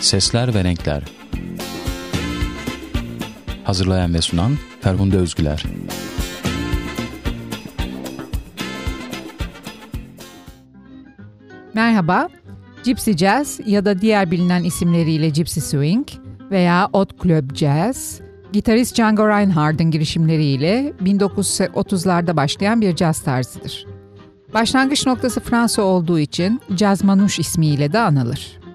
Sesler ve Renkler Hazırlayan ve sunan Ferhunde Özgüler Merhaba, Gypsy Jazz ya da diğer bilinen isimleriyle Gypsy Swing veya Odd Club Jazz, gitarist Django Reinhardt'ın girişimleriyle 1930'larda başlayan bir caz tarzıdır. Başlangıç noktası Fransa olduğu için Jazz Manouche ismiyle de anılır.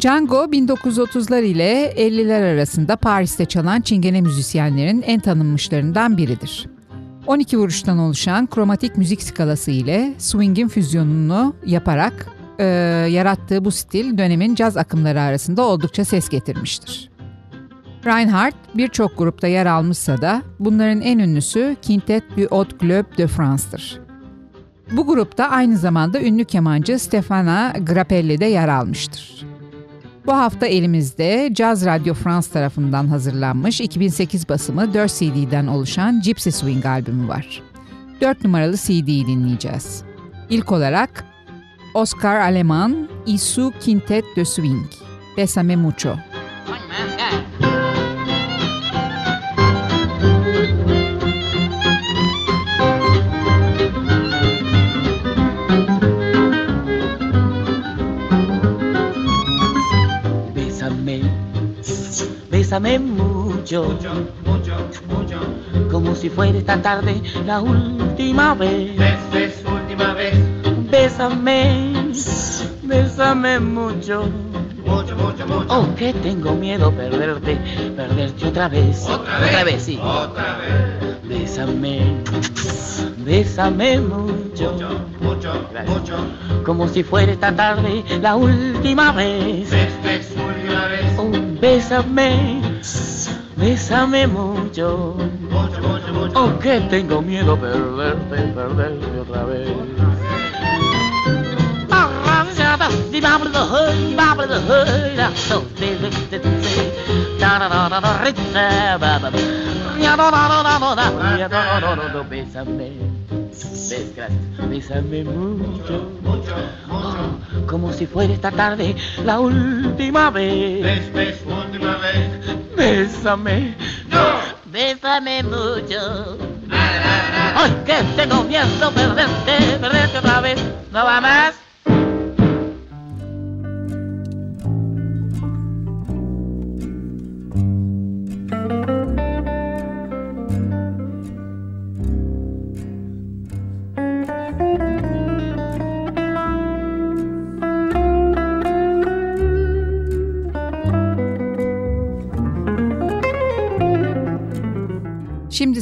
Django 1930'lar ile 50'ler arasında Paris'te çalan çingene müzisyenlerin en tanınmışlarından biridir. 12 vuruştan oluşan kromatik müzik skalası ile swing'in füzyonunu yaparak e, yarattığı bu stil dönemin caz akımları arasında oldukça ses getirmiştir. Reinhardt birçok grupta yer almışsa da bunların en ünlüsü Quintet du Haut Club de France'dır. Bu grupta aynı zamanda ünlü kemancı Stefana Grappelli de yer almıştır. Bu hafta elimizde Jazz Radio France tarafından hazırlanmış 2008 basımı 4 CD'den oluşan Gypsy Swing albümü var. 4 numaralı CD'yi dinleyeceğiz. İlk olarak Oscar Aleman, Isu Quintet de Swing, Besame Mucho. Bésame mucho, mucho, mucho, mucho, como si fuera esta tarde la última vez. Ves, última vez. Bésame, bésame mucho. Mucho, mucho, mucho. Oh, que tengo miedo perderte, perderte otra vez. Otra vez. Otra vez, sí. Otra vez. Bésame, bésame mucho. Mucho, mucho, Gracias. mucho. Como si fuera esta tarde la última vez. Ves, ves, última vez. Oh, bésame, bésame mucho. Oh, que tengo miedo perderte, perderte otra vez. Bésame, bésame mucho, Mucho, mucho. como si fuera esta tarde la última vez. Ves, ves, última vez. Bésame, No. bésame mucho. Ay, que tengo miedo perderte, perderte otra vez. ¿No va más?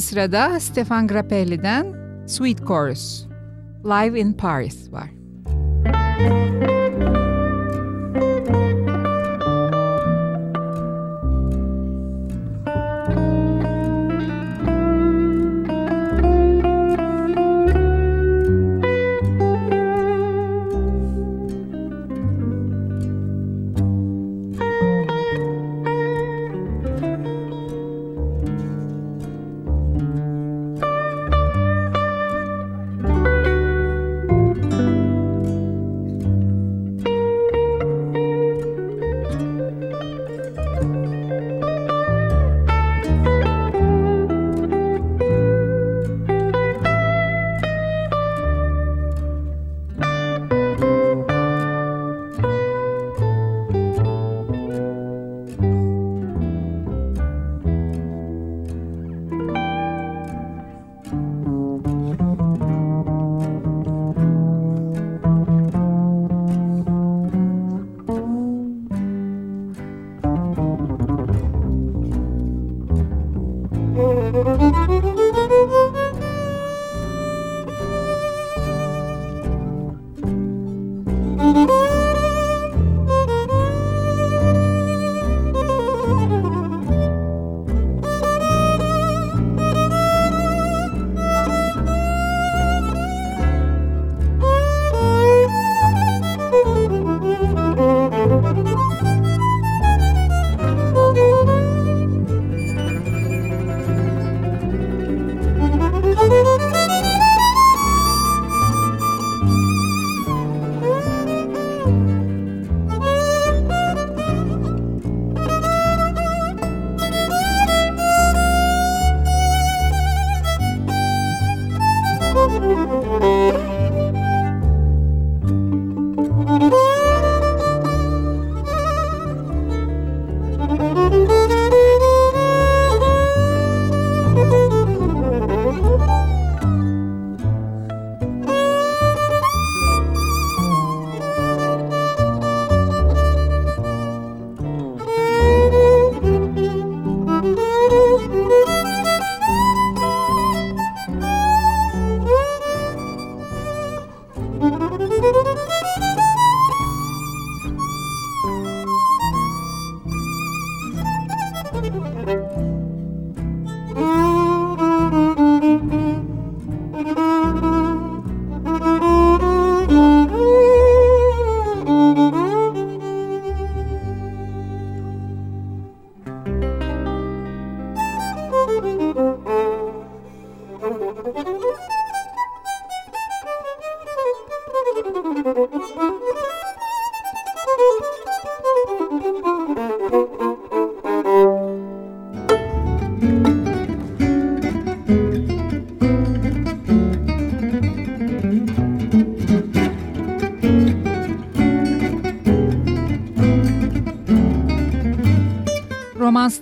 Şimdi sırada Stefan Grappelli'den Sweet Chorus, Live in Paris var. Roman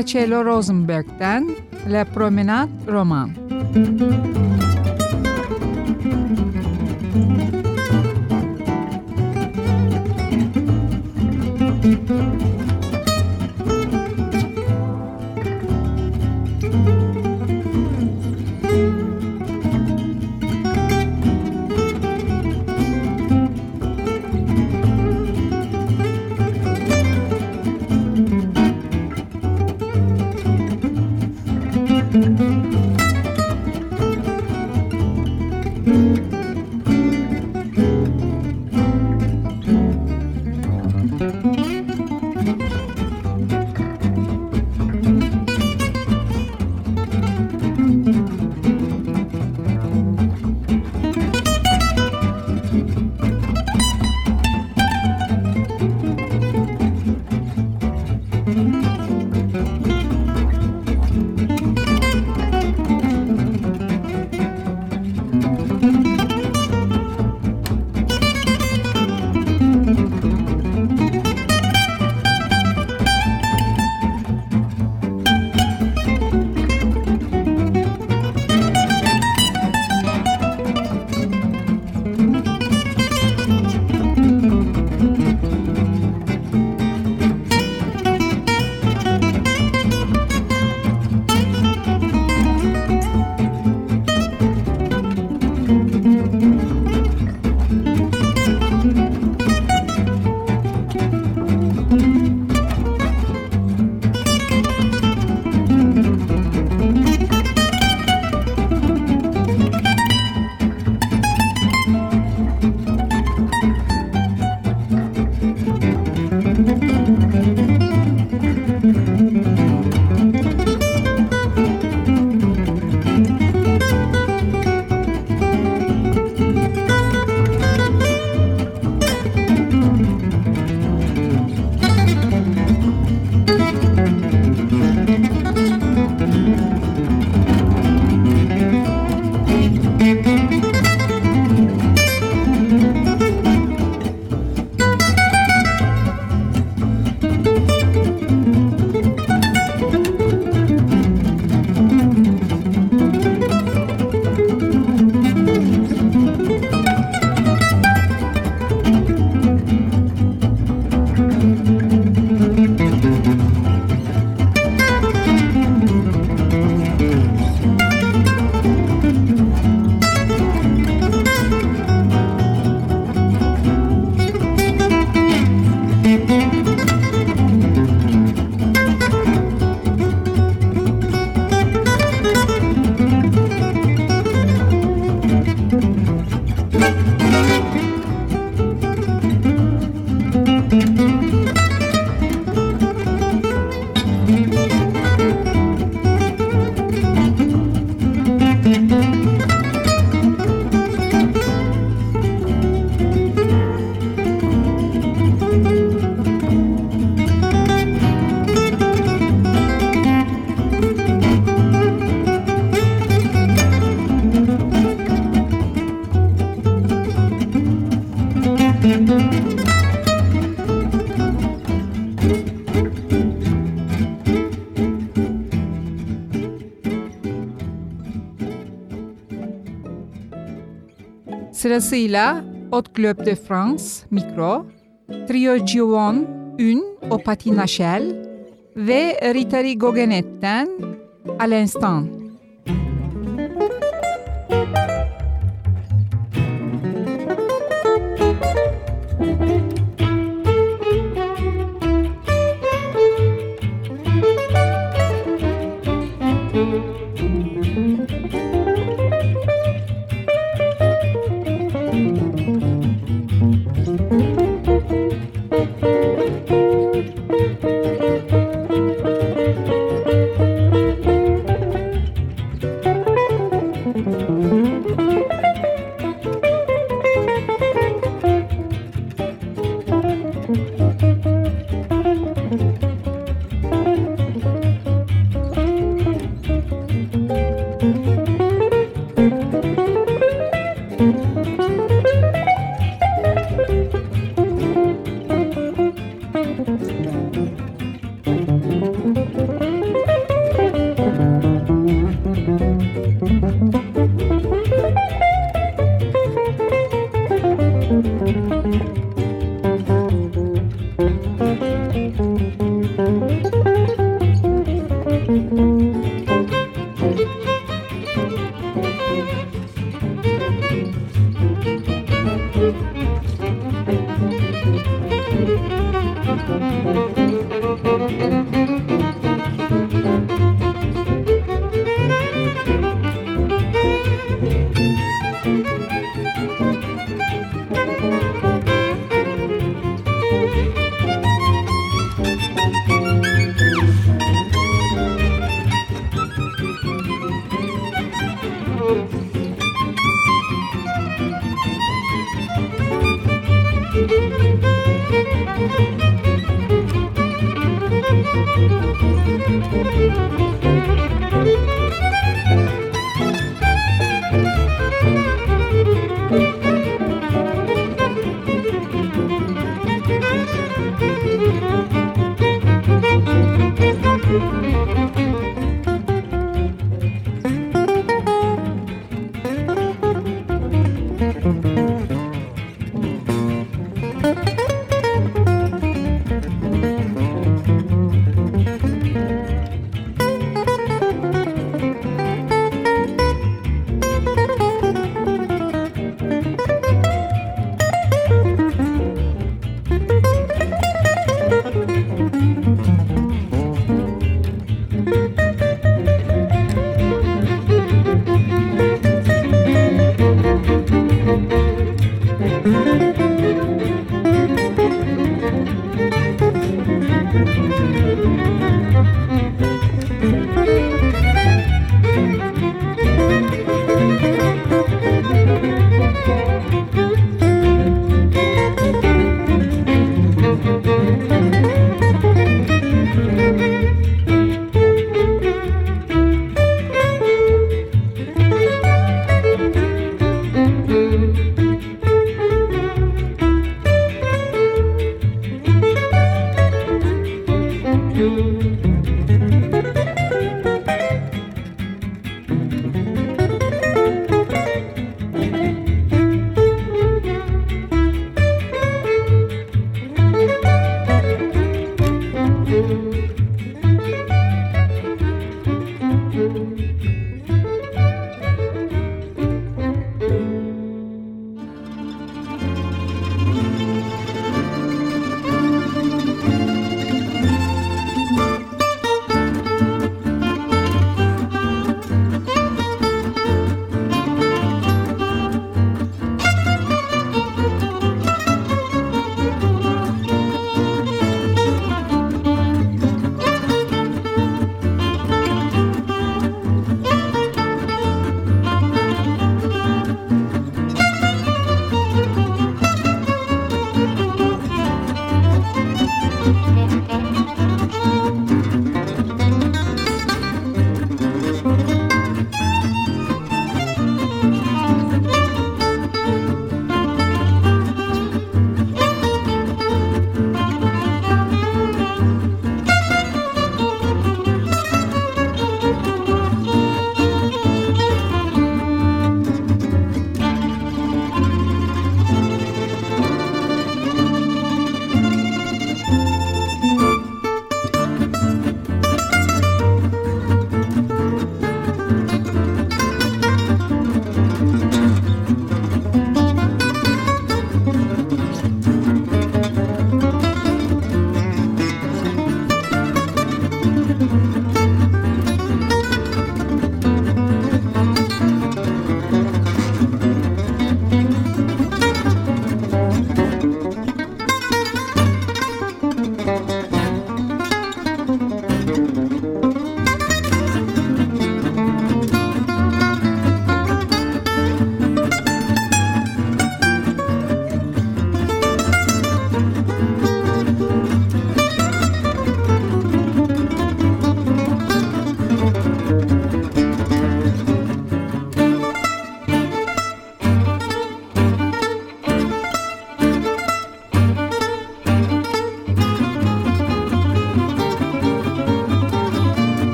Stacello Rosenberg'den La Promenade Roman. Sırasıyla Haute Club de France, Mikro, Trio Giovon, Ün, Au Patinachel ve Ritari Gogenet'ten À l'Instant.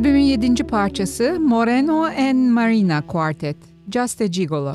Albümün yedinci parçası Moreno and Marina Quartet, Just a Gigolo.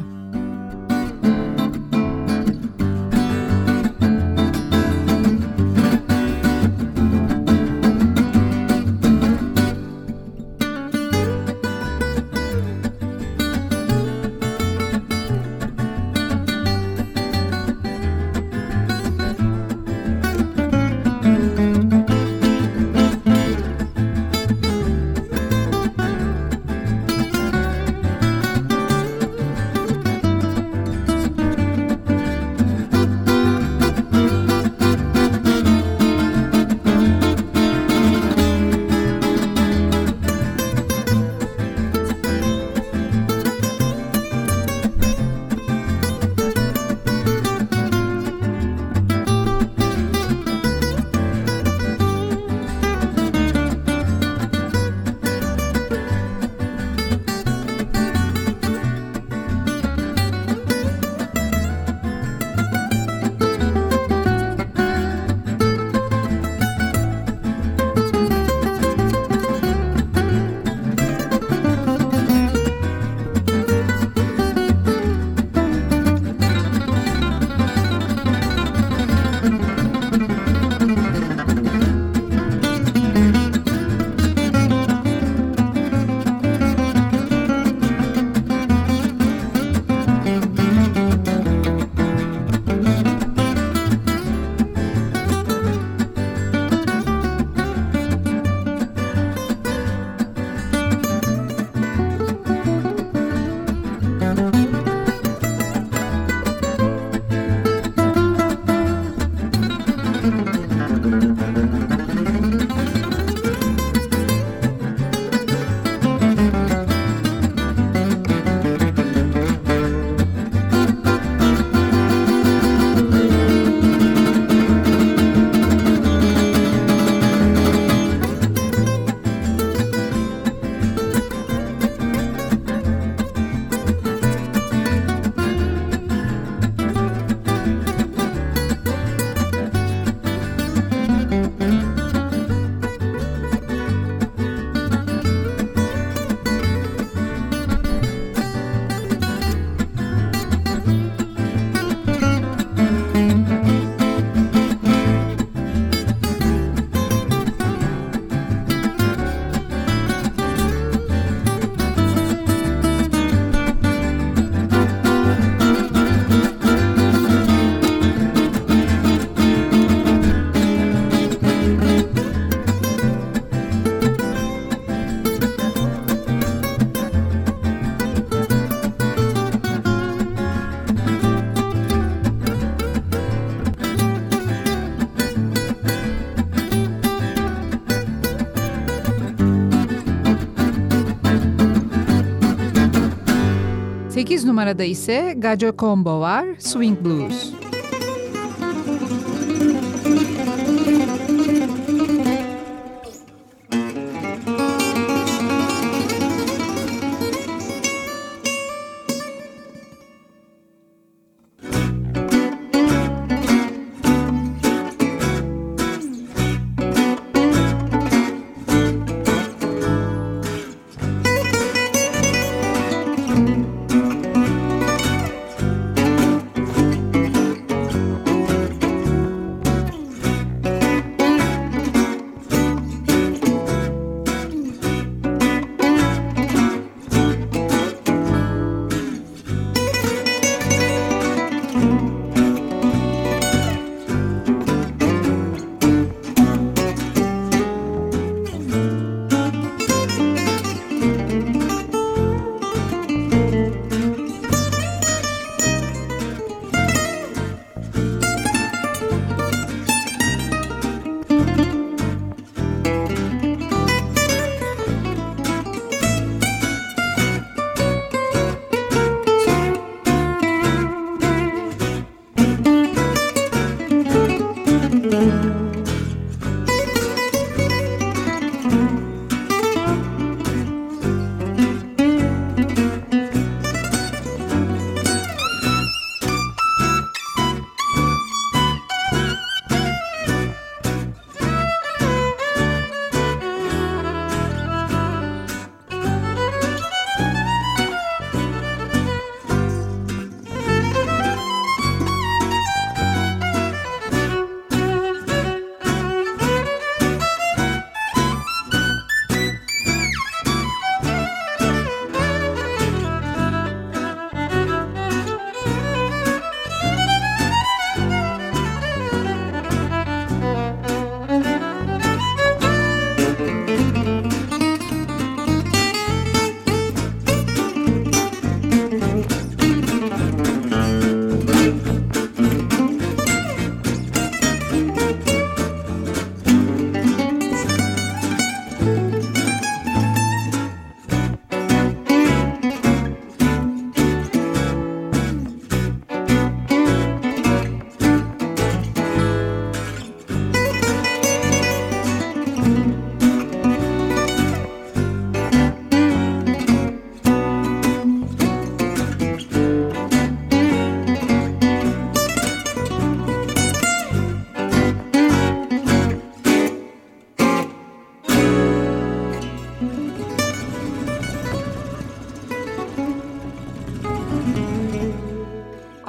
Numarada ise Gajo Combo var, Swing Blues.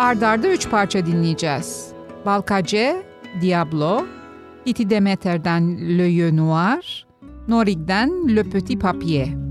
Ardarda üç parça dinleyeceğiz. Balkace, Diablo, Iti Demeter'den Le Yeux Noir, Norig'den Le Petit Papier.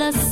las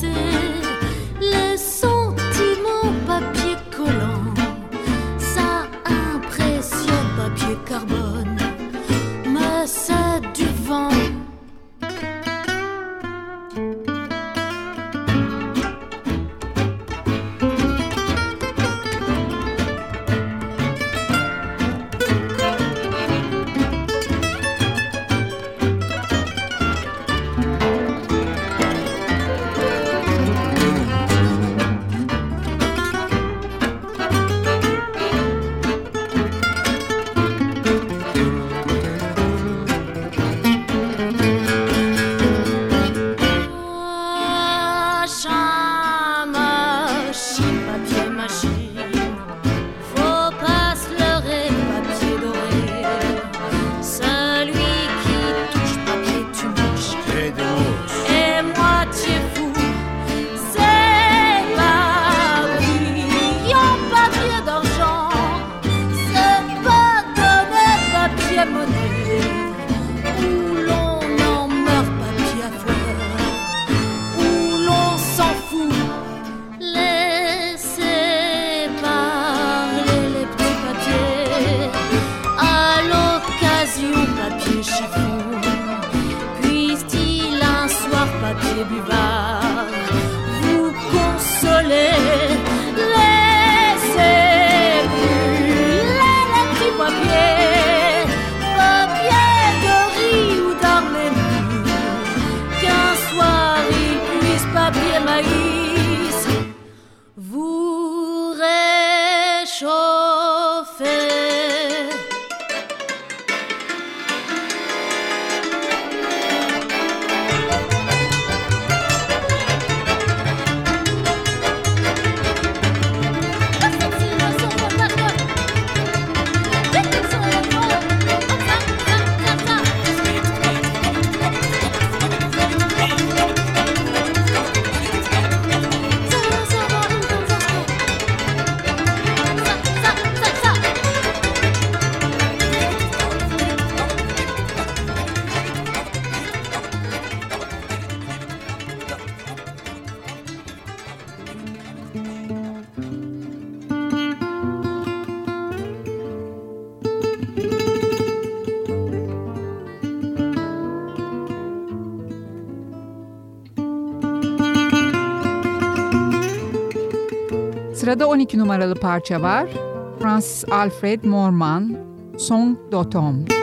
Sırada 12 numaralı parça var. Francis Alfred Morman, Song Dotom.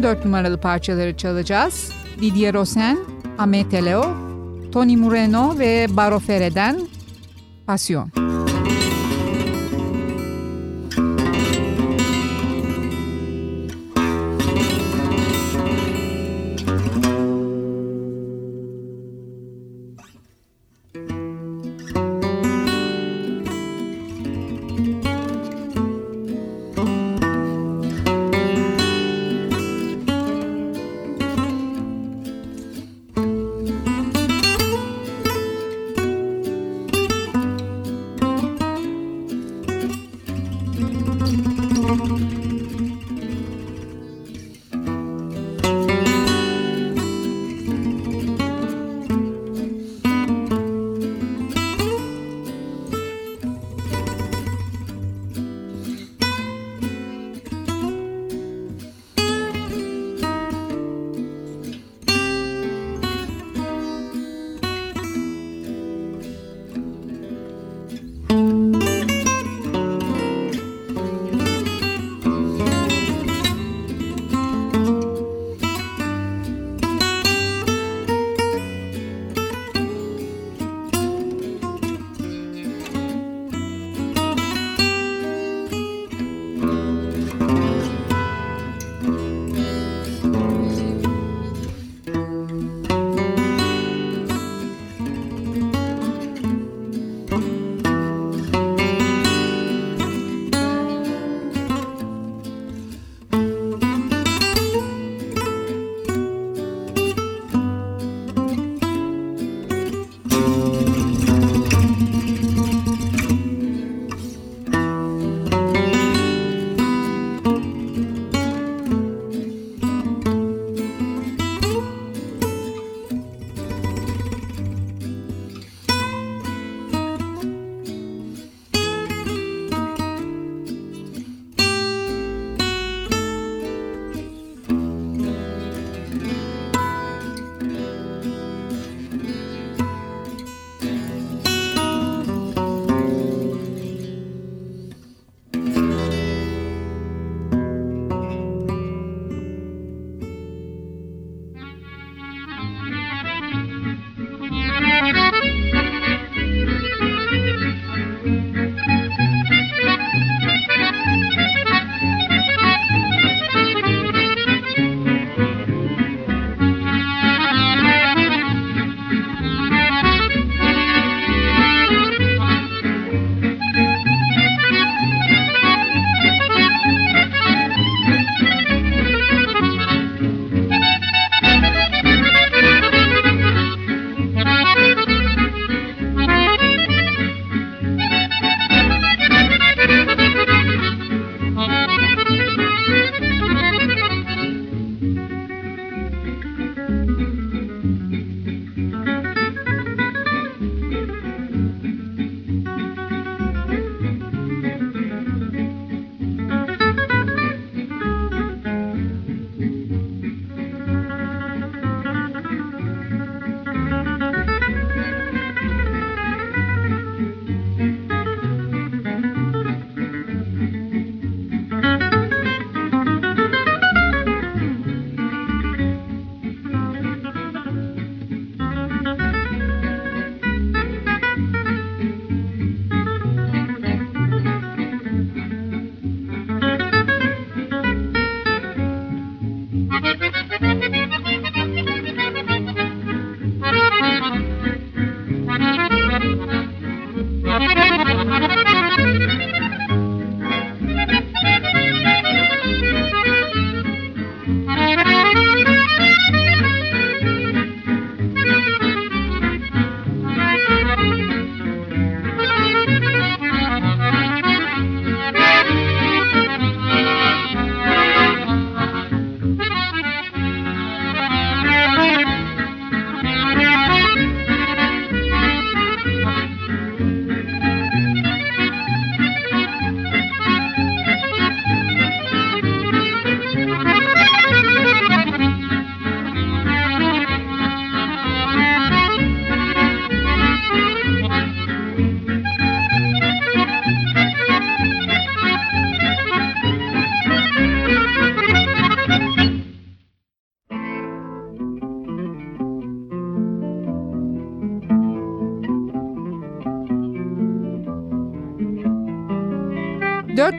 14 numaralı parçaları çalacağız. Didier Rosen, Amete Leo, Tony Moreno ve Baro Ferre'den Passion.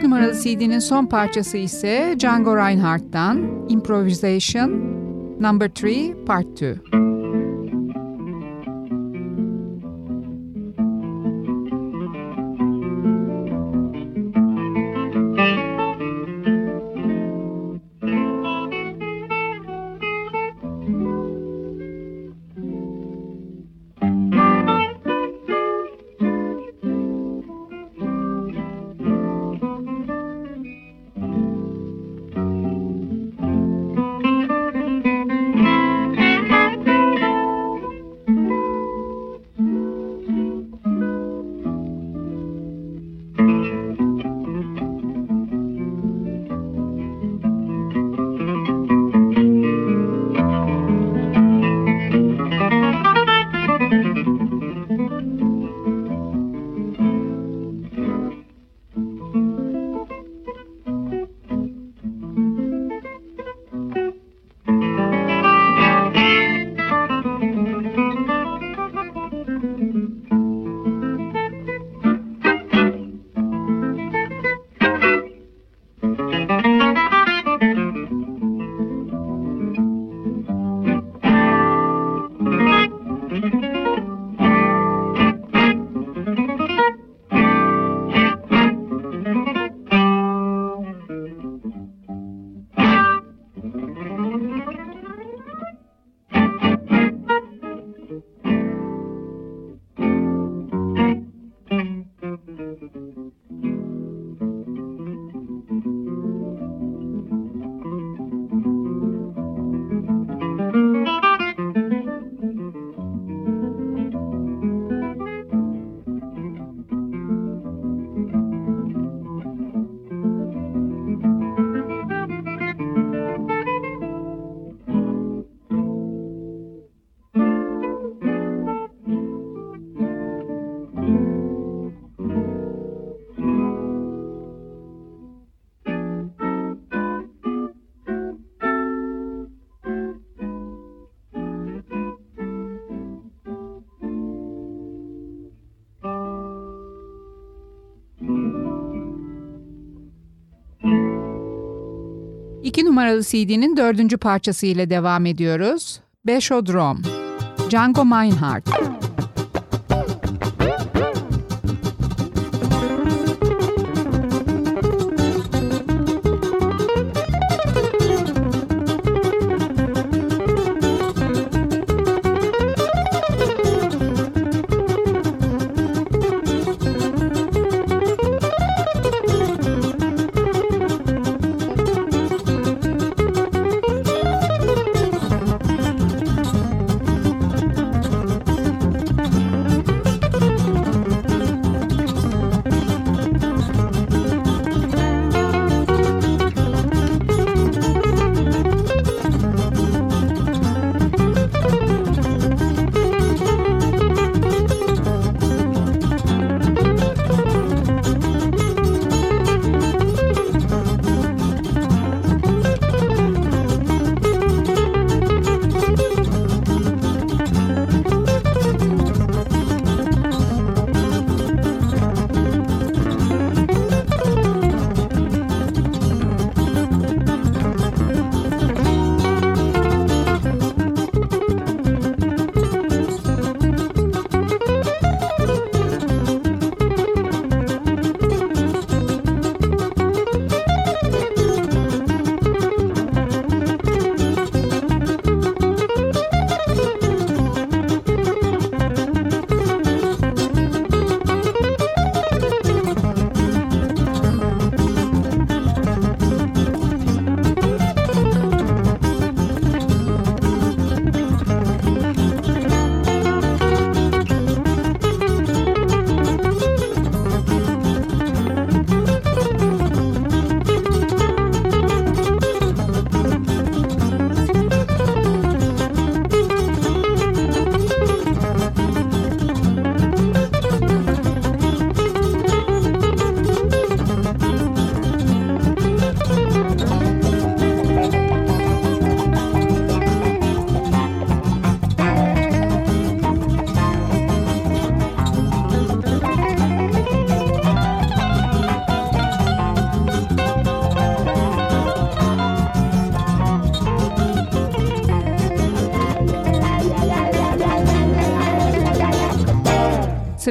4 numaralı CD'nin son parçası ise Django Reinhardt'tan Improvisation Number 3 Part 2. numaralı CD'nin dördüncü parçası ile devam ediyoruz. Beşodrom, Django Meinhardt.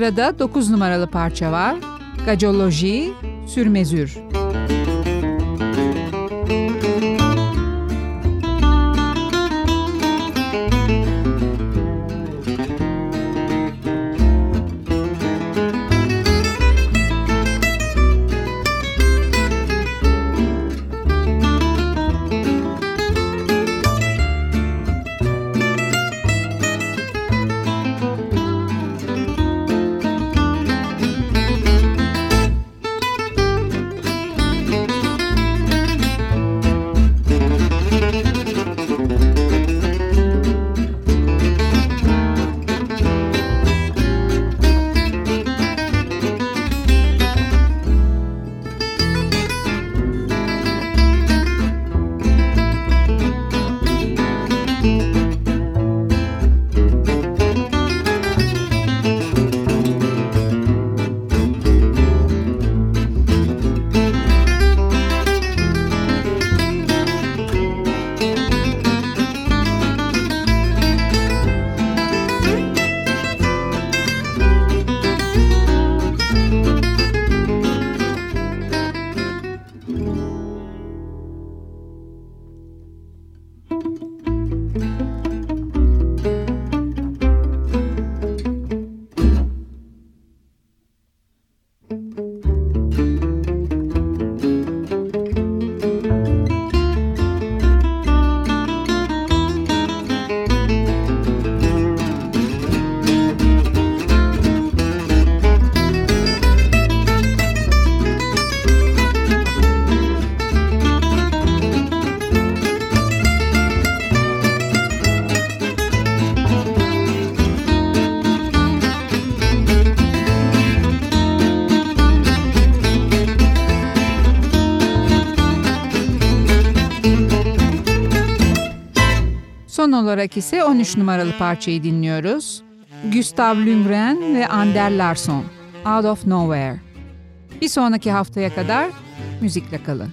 Sırada 9 numaralı parça var. Gacoloji, Sürmezür. Son olarak ise 13 numaralı parçayı dinliyoruz. Gustav Lundgren ve Ander Larsson, Out of Nowhere. Bir sonraki haftaya kadar müzikle kalın.